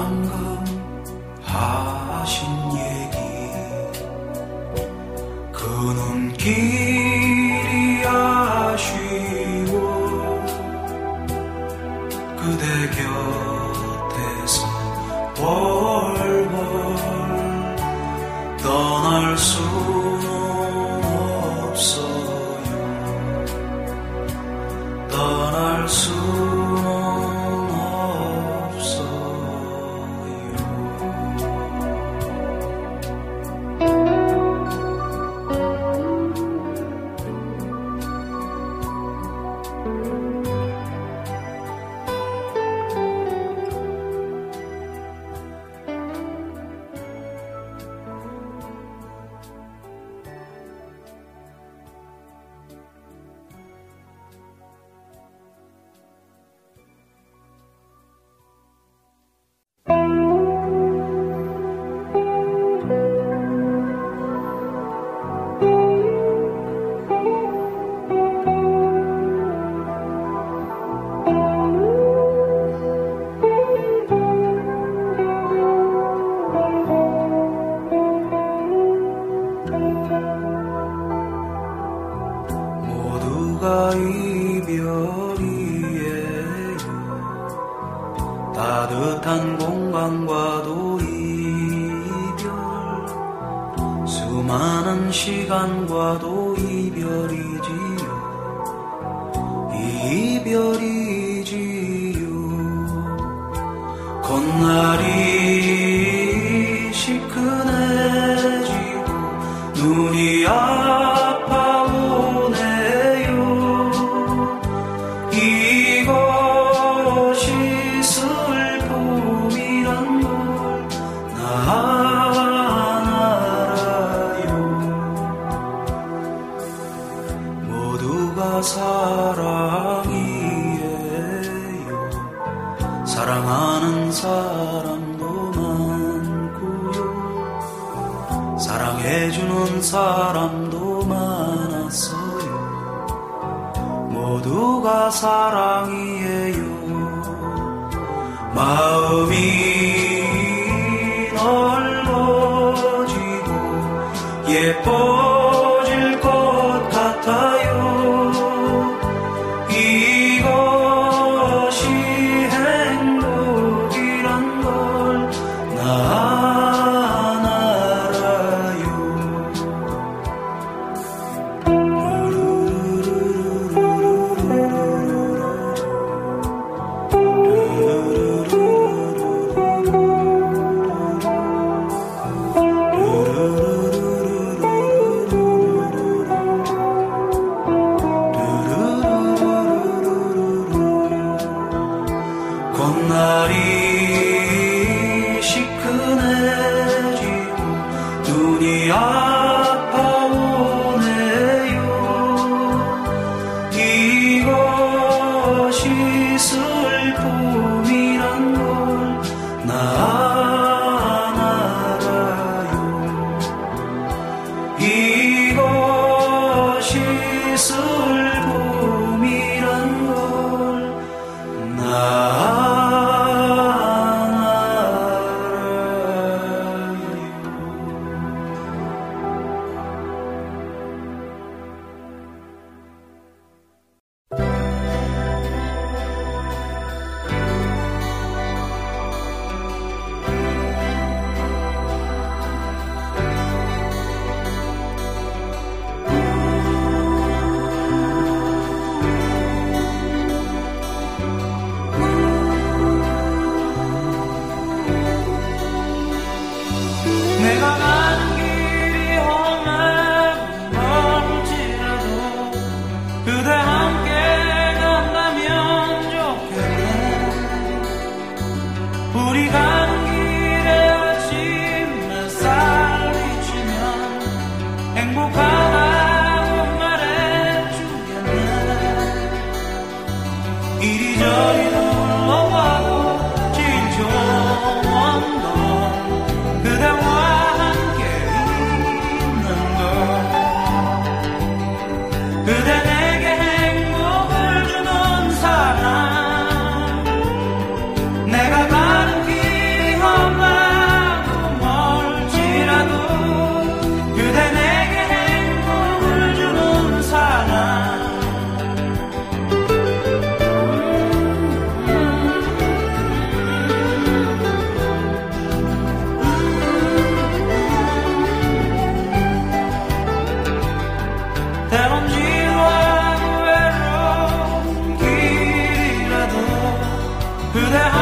방금 하신 얘기. 그 눈길 기술 봄이란 걸 나. 그대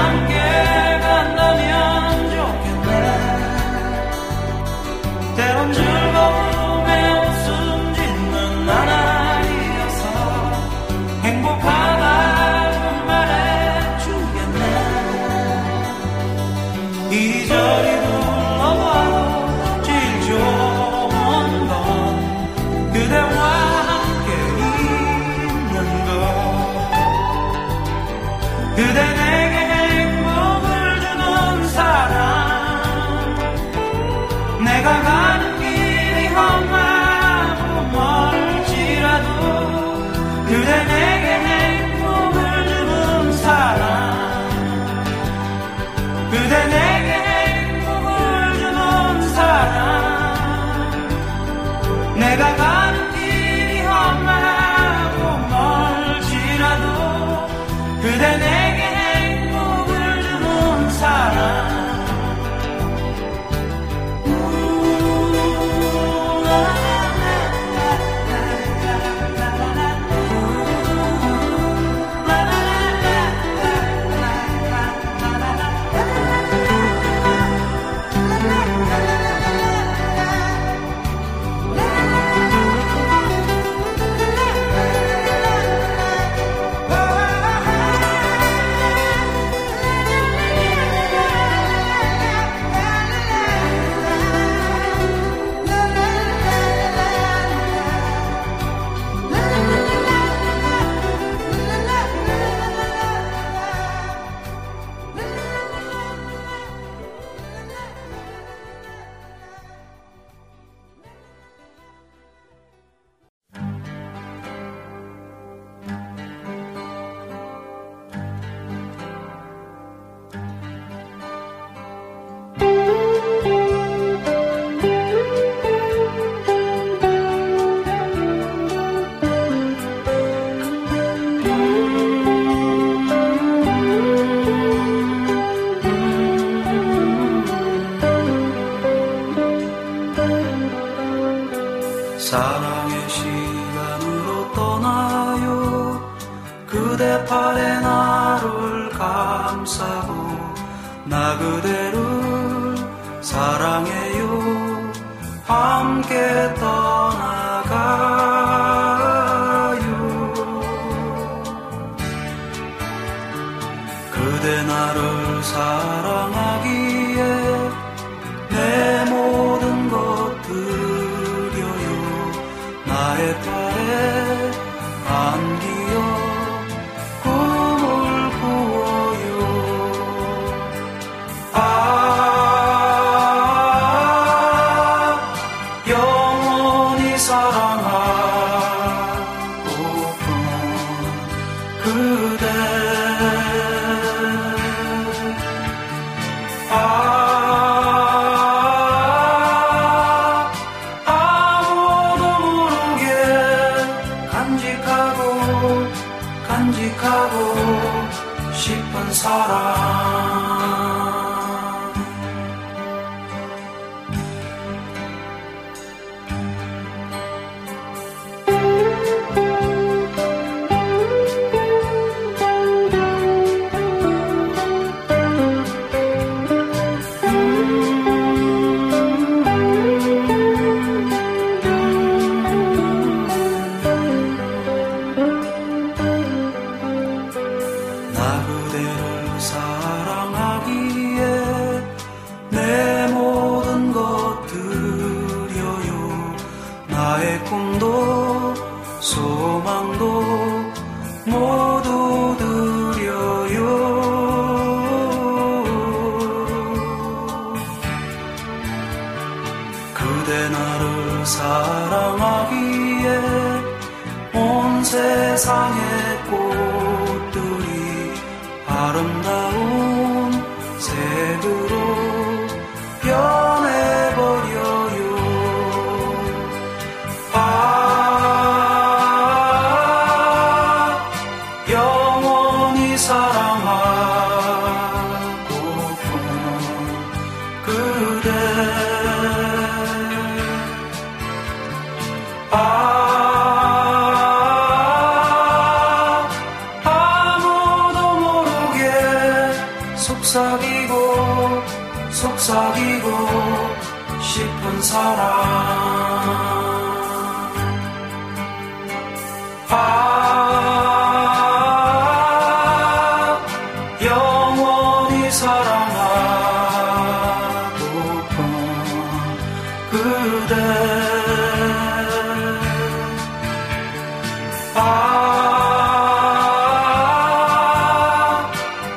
아,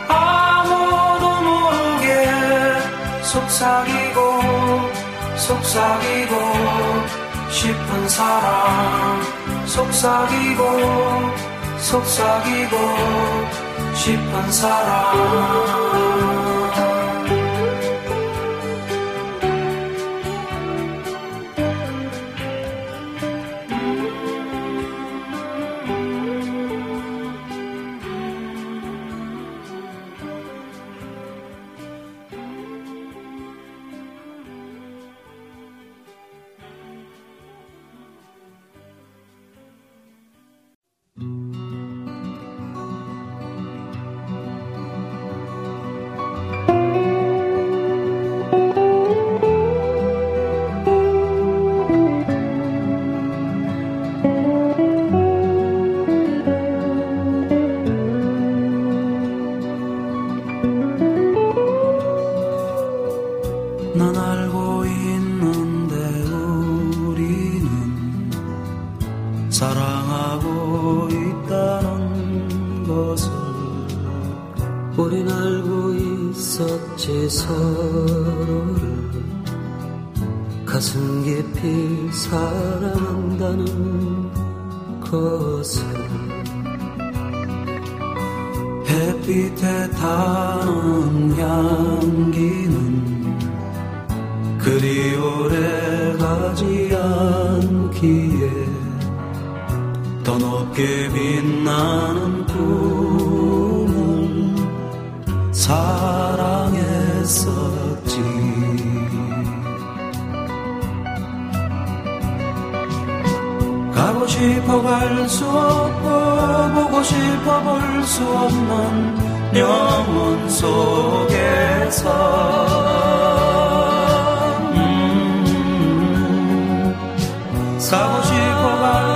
아무도 모르게 속삭이고 속삭이고 싶은 사람. 속삭이고 속삭이고 싶은 사람. 사랑했었지. 가고 싶어 갈 수 없고 보고 싶어 볼 수 없는 영혼 속에서. 음, 가고 싶어 갈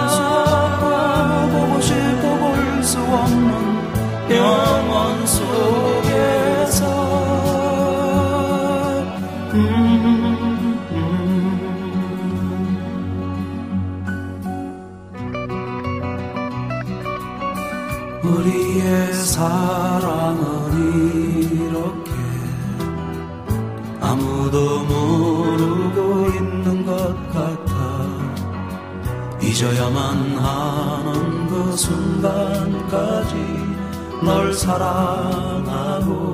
사랑은 이렇게 아무도 모르고 있는 것 같아. 잊어야만 하는 그 순간까지 널 사랑하고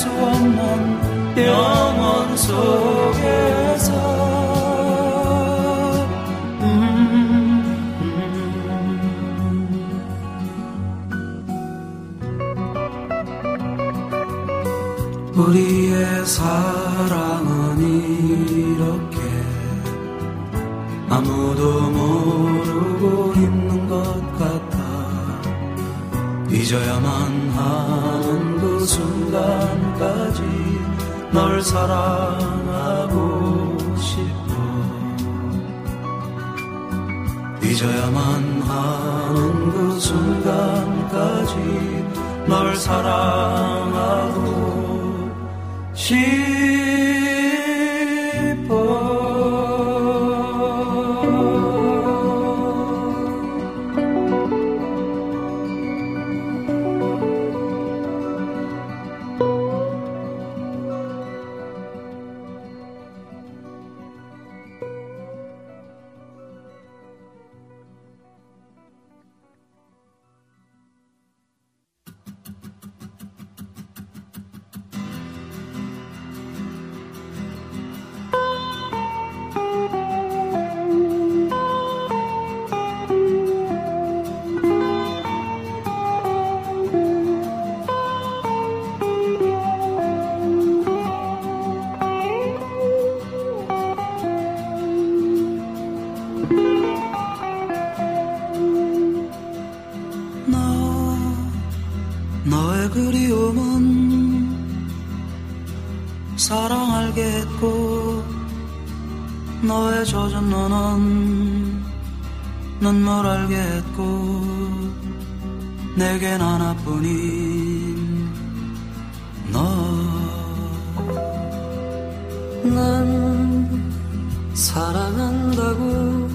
수 없는 영혼 속에서. 우리의 사랑은 이렇게 아무도 모르고 있는 것 같아. 잊어야만 하는 그 순간 까지 널 사랑하고 싶어. 잊어야만 하는 그 순간까지 널 사랑하고 너 너의 젖은 눈은 눈물 알겠고 내겐 하나뿐인 난 사랑한다고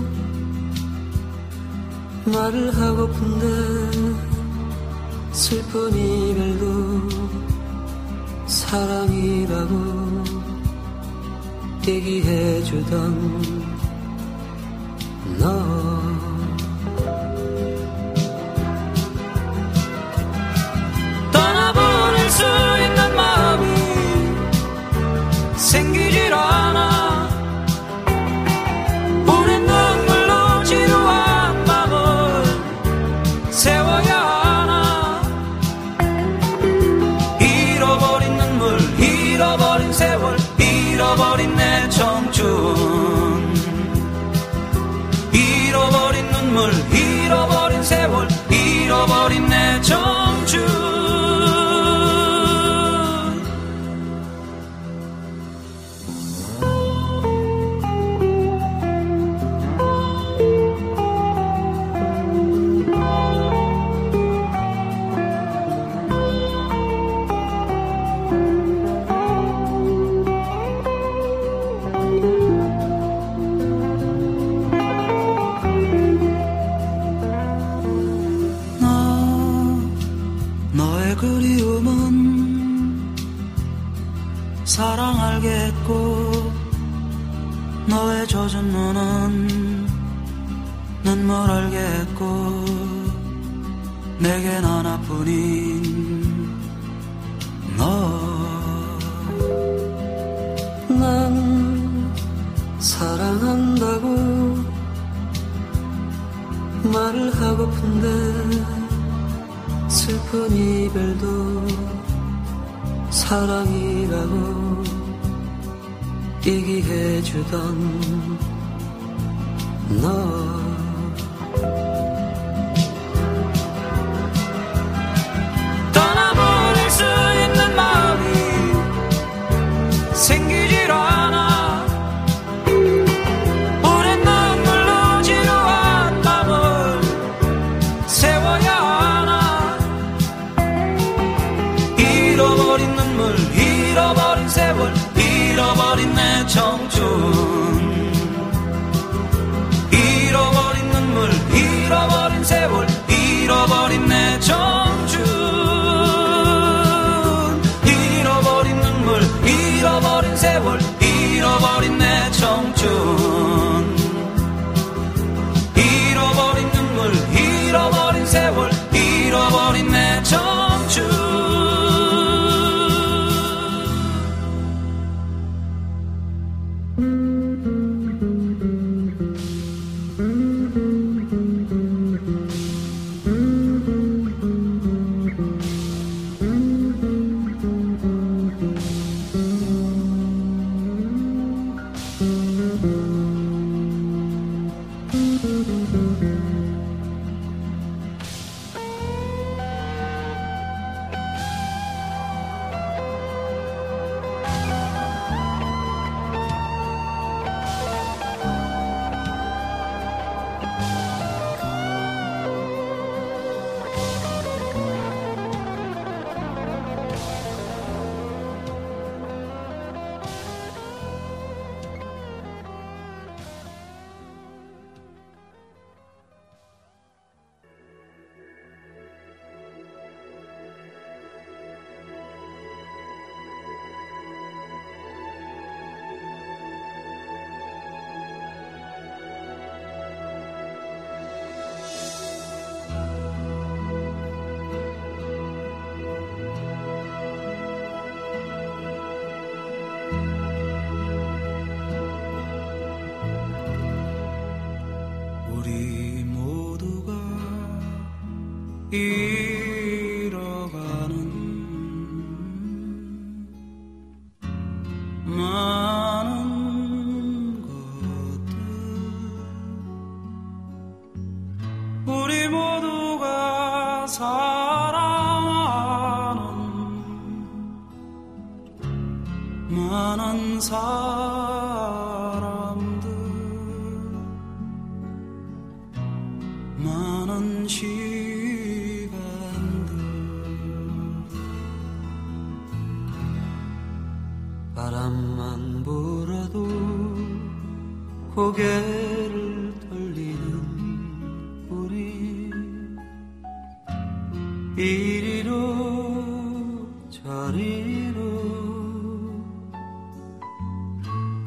말을 하고픈데 슬픈 이별도 사랑이라고 얘기해주던 눈물 알겠고 내겐 하나뿐인 너. 난 사랑한다고 말을 하고픈데 슬픈 이별도 사랑이라고 얘기해주던 너 청춘 잃어버린 눈물 잃어버린 세월 잃어버린 내 정.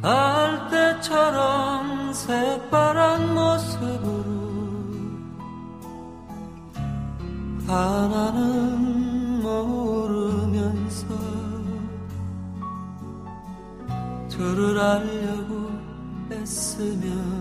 알 때처럼 새파란 모습으로 바나는 모르면서 저를 알려고 애쓰면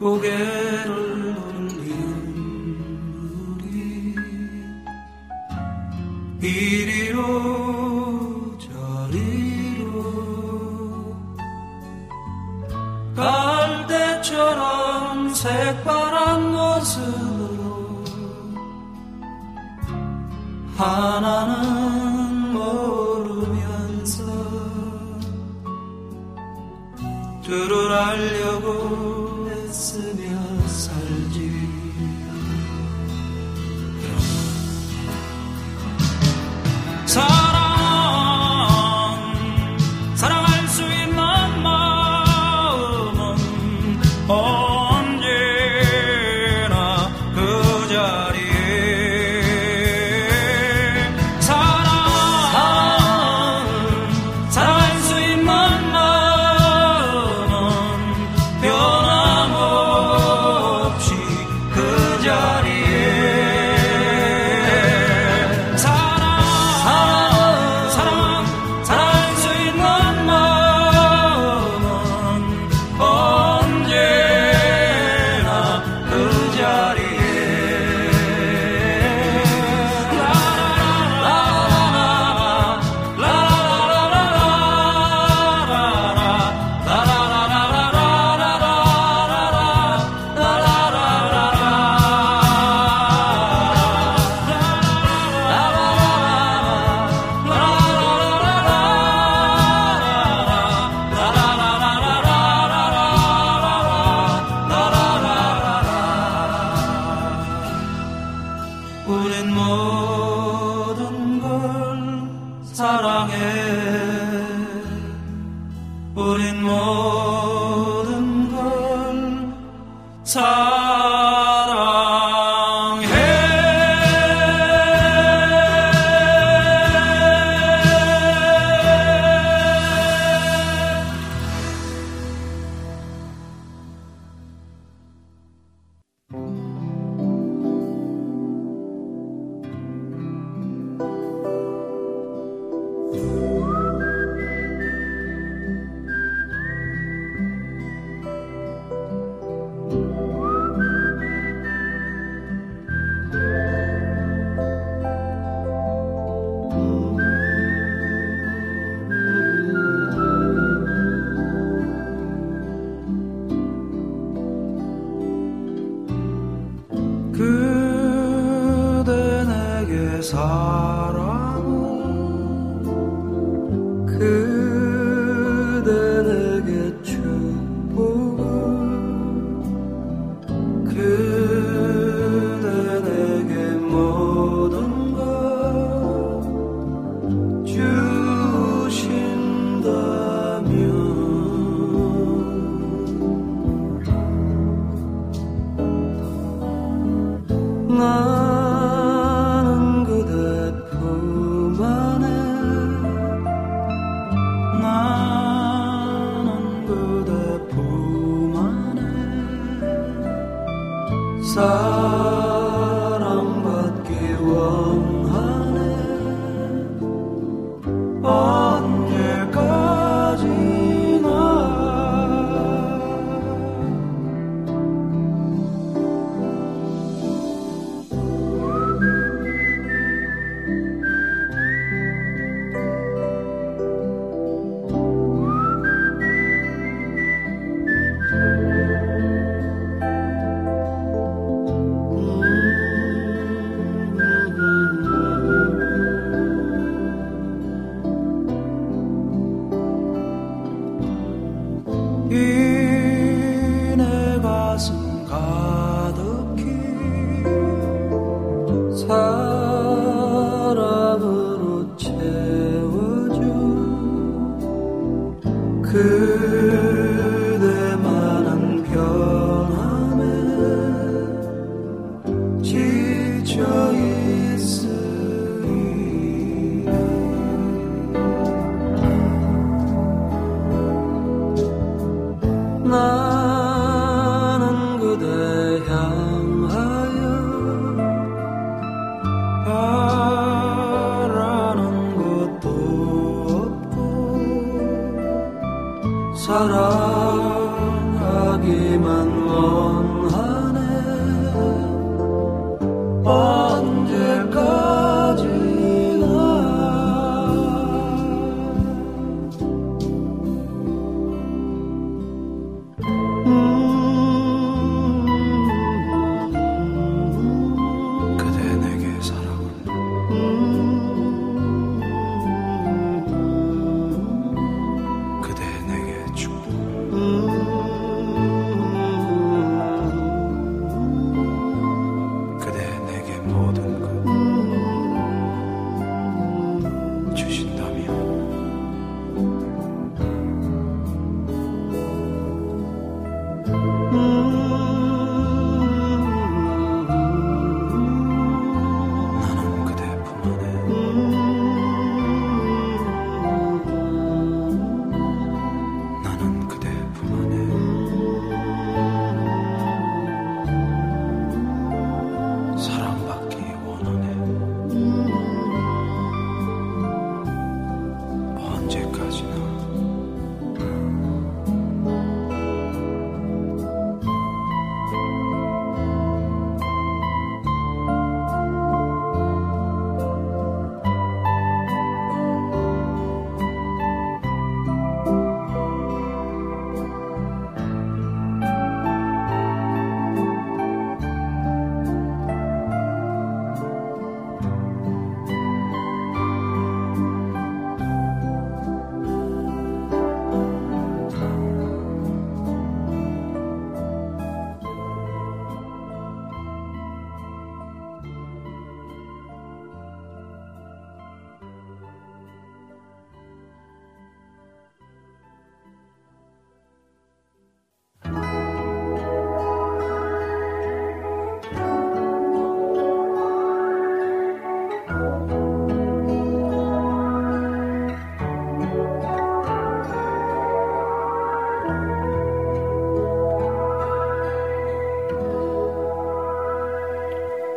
不变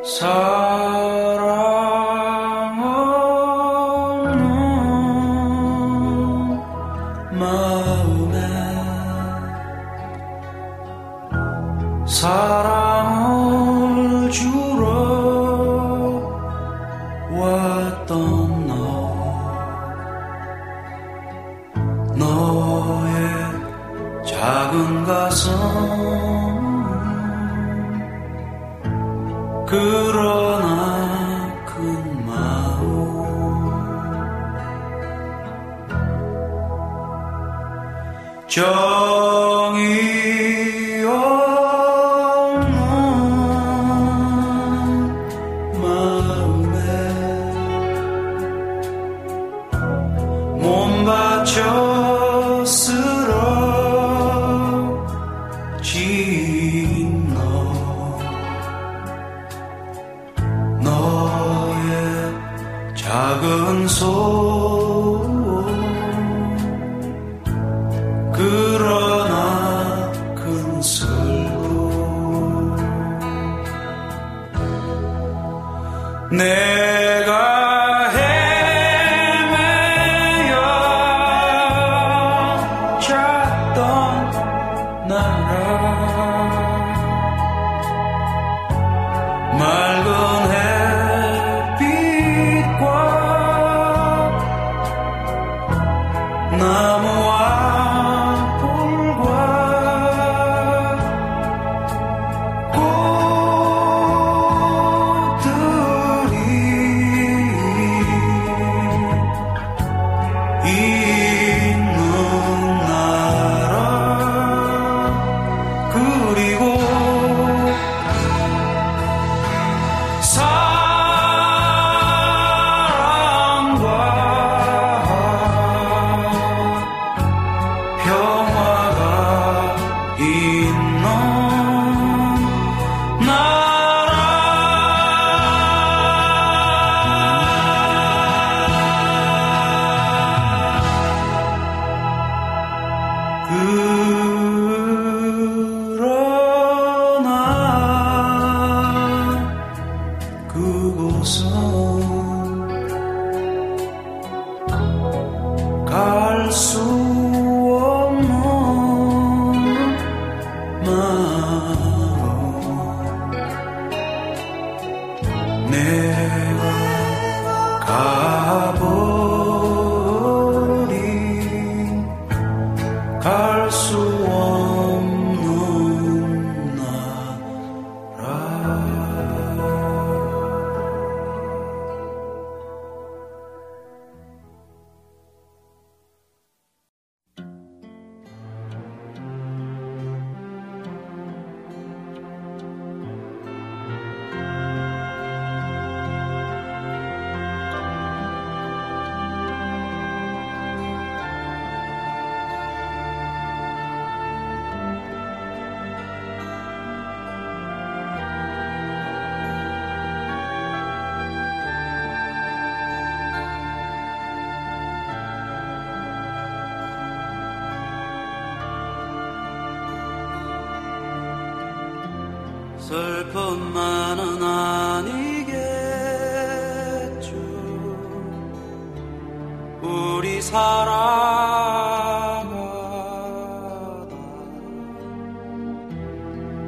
So 슬픔만은 아니겠죠. 우리 살아가다.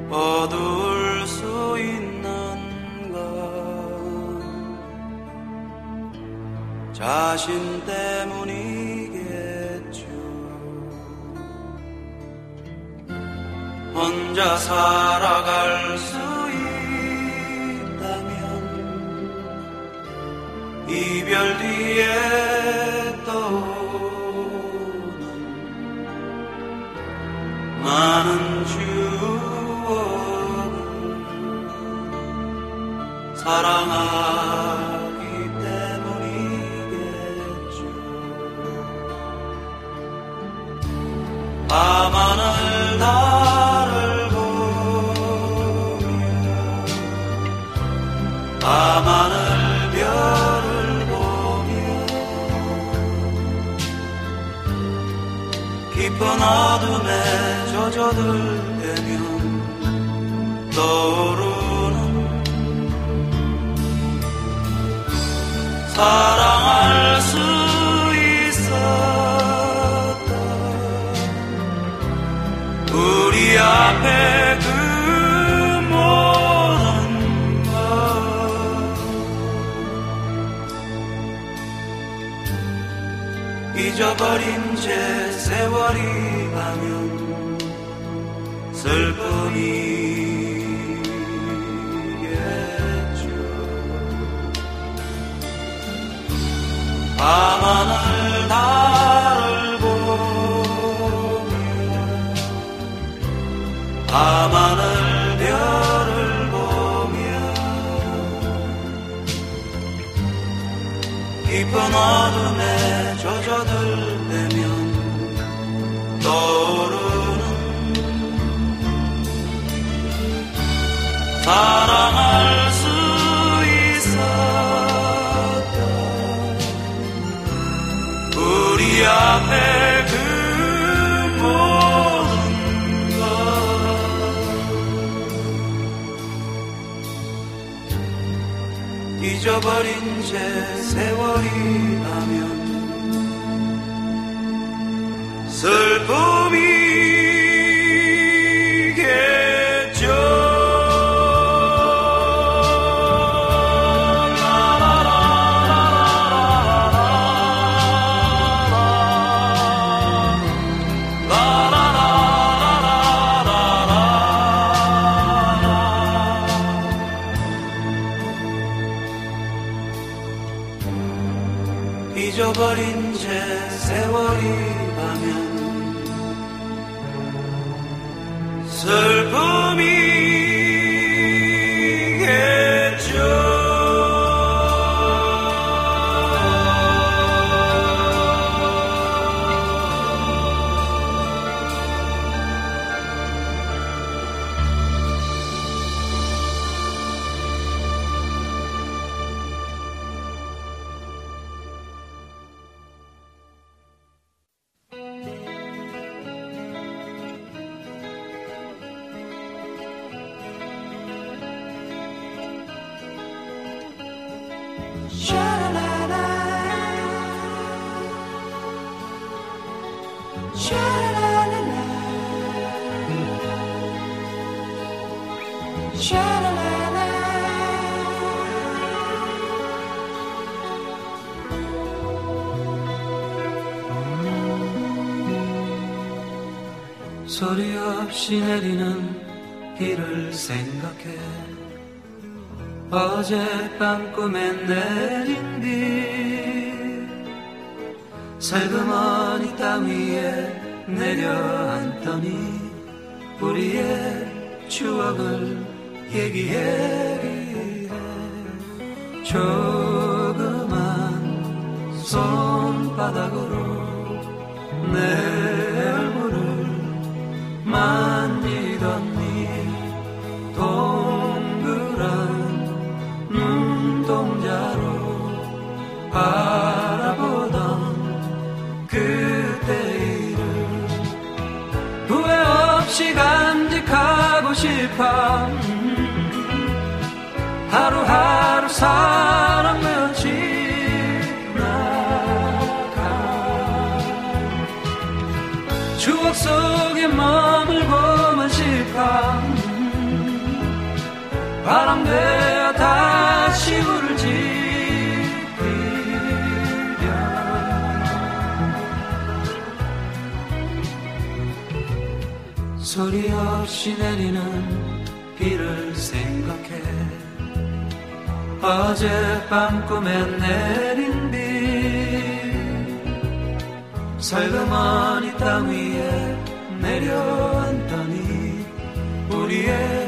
어두울 수 있는 건 자신 때문이겠죠. 혼자 살 떠오는 많은 추억을 사랑하 깊은 어둠에 젖어들 때면 떠오르는 사랑할 수 있었다 우리 앞에 잊어버린 채 세월이 가면 슬픔이 밤하늘 달을 보며 밤하늘 별을 보며 깊은 어둠에 젖어들면 떠오르는 사랑할 수 우리 앞에 그 모든 것 잊어버린 채 세월이 가면 슬 소리 없이 내리는 비를 생각해. 어젯밤 꿈에 내린 비 살그머니 땅 위에 내려앉더니 우리의 추억을 얘기해. 조그만 손바닥으로 내 바람 되어 다시 불을 지피려 소리 없이 내리는 비를 생각해. 어젯밤 꿈에 내린 비. 살그머니 땅 위에 내려앉더니 우리의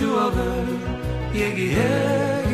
추억을 얘기해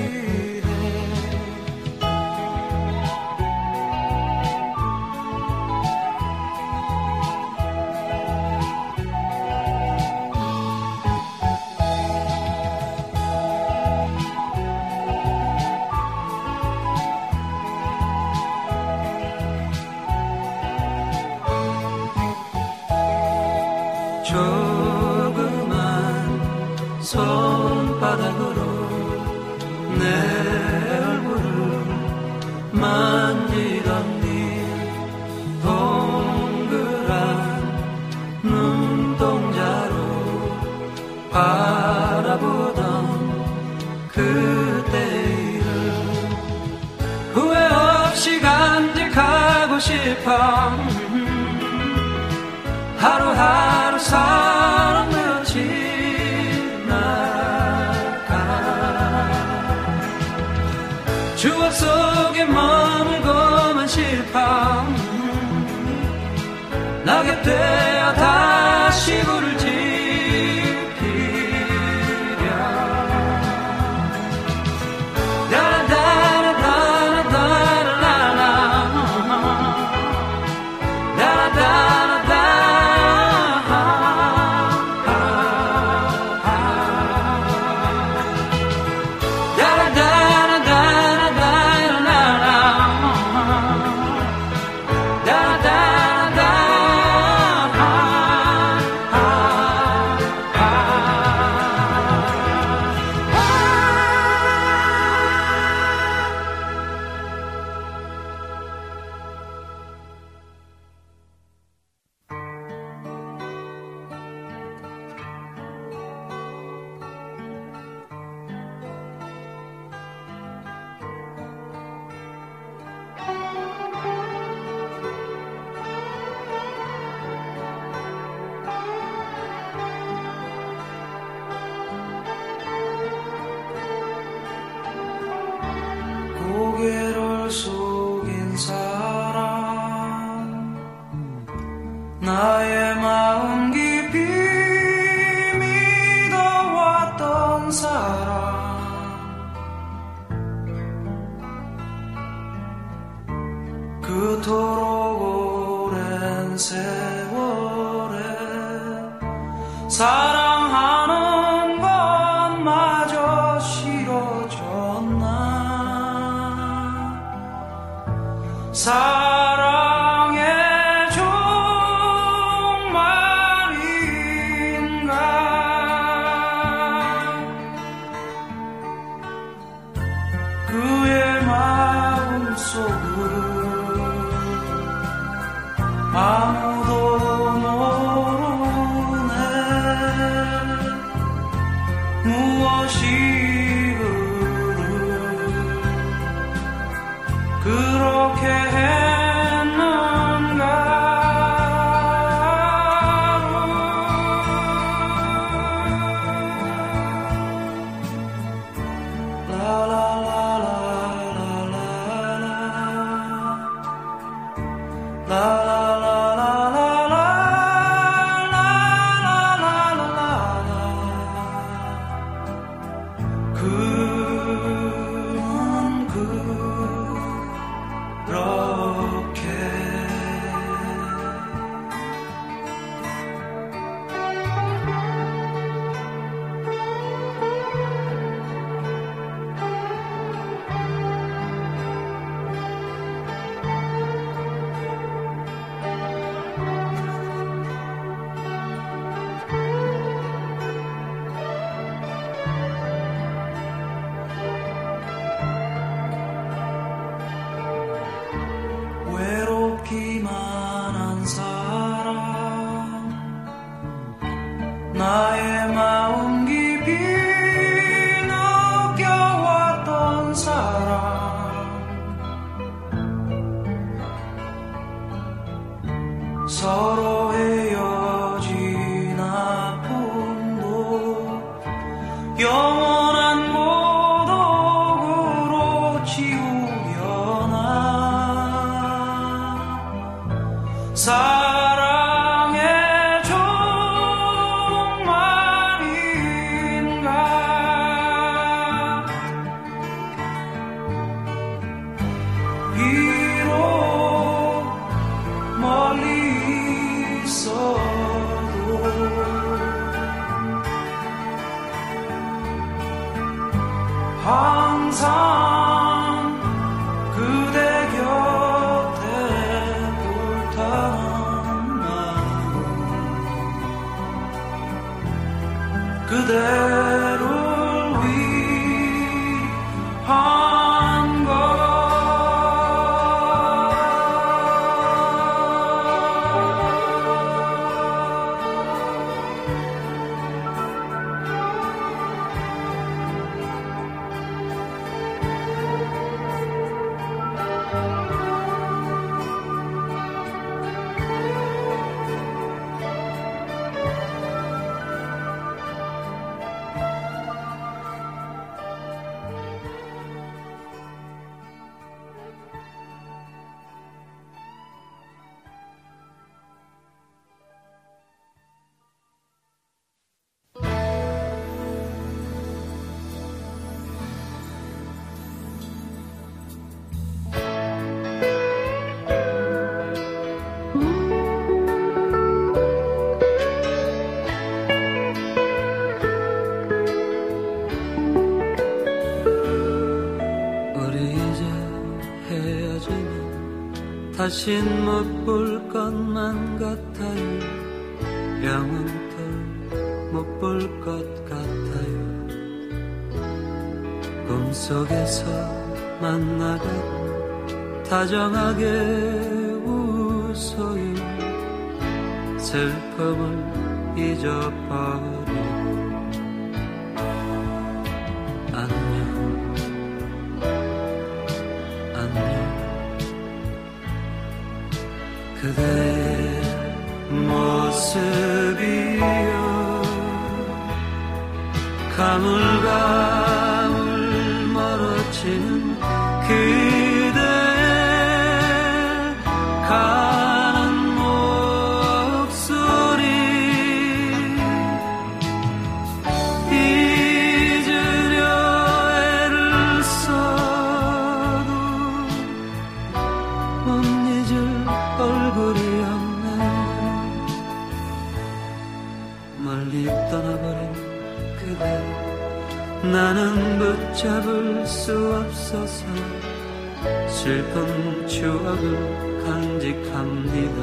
하루 그대를 위 다신 못 볼 것만 같아요. 영원토록 못 볼 것 같아요. 꿈속에서 만나고 다정하게 웃어요. 슬픔을 잊어버려. 나물가 추억을 간직합니다.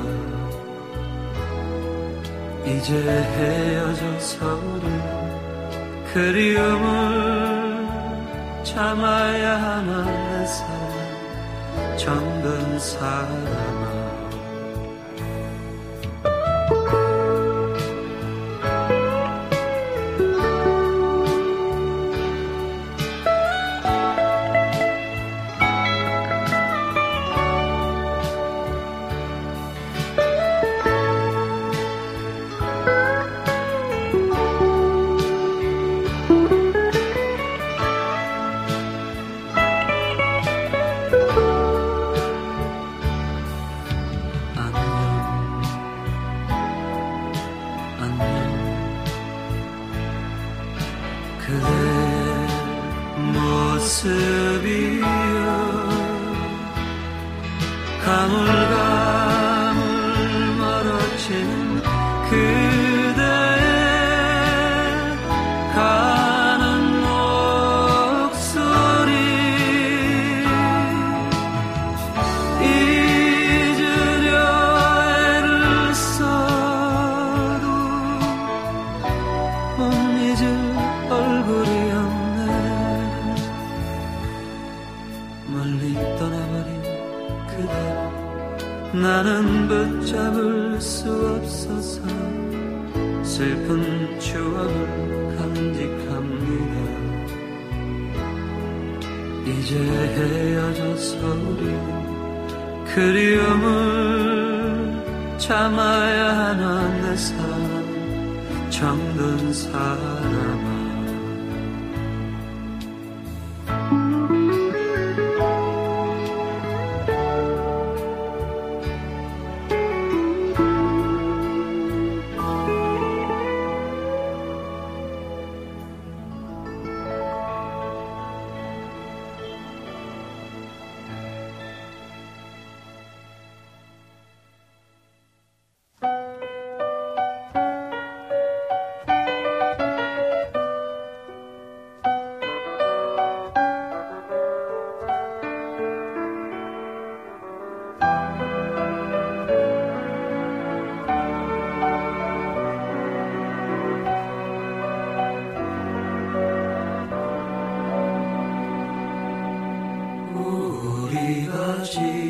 이제 헤어져 서울이 그리움을 참아야 하는 내 사랑 정든 사람 tarde.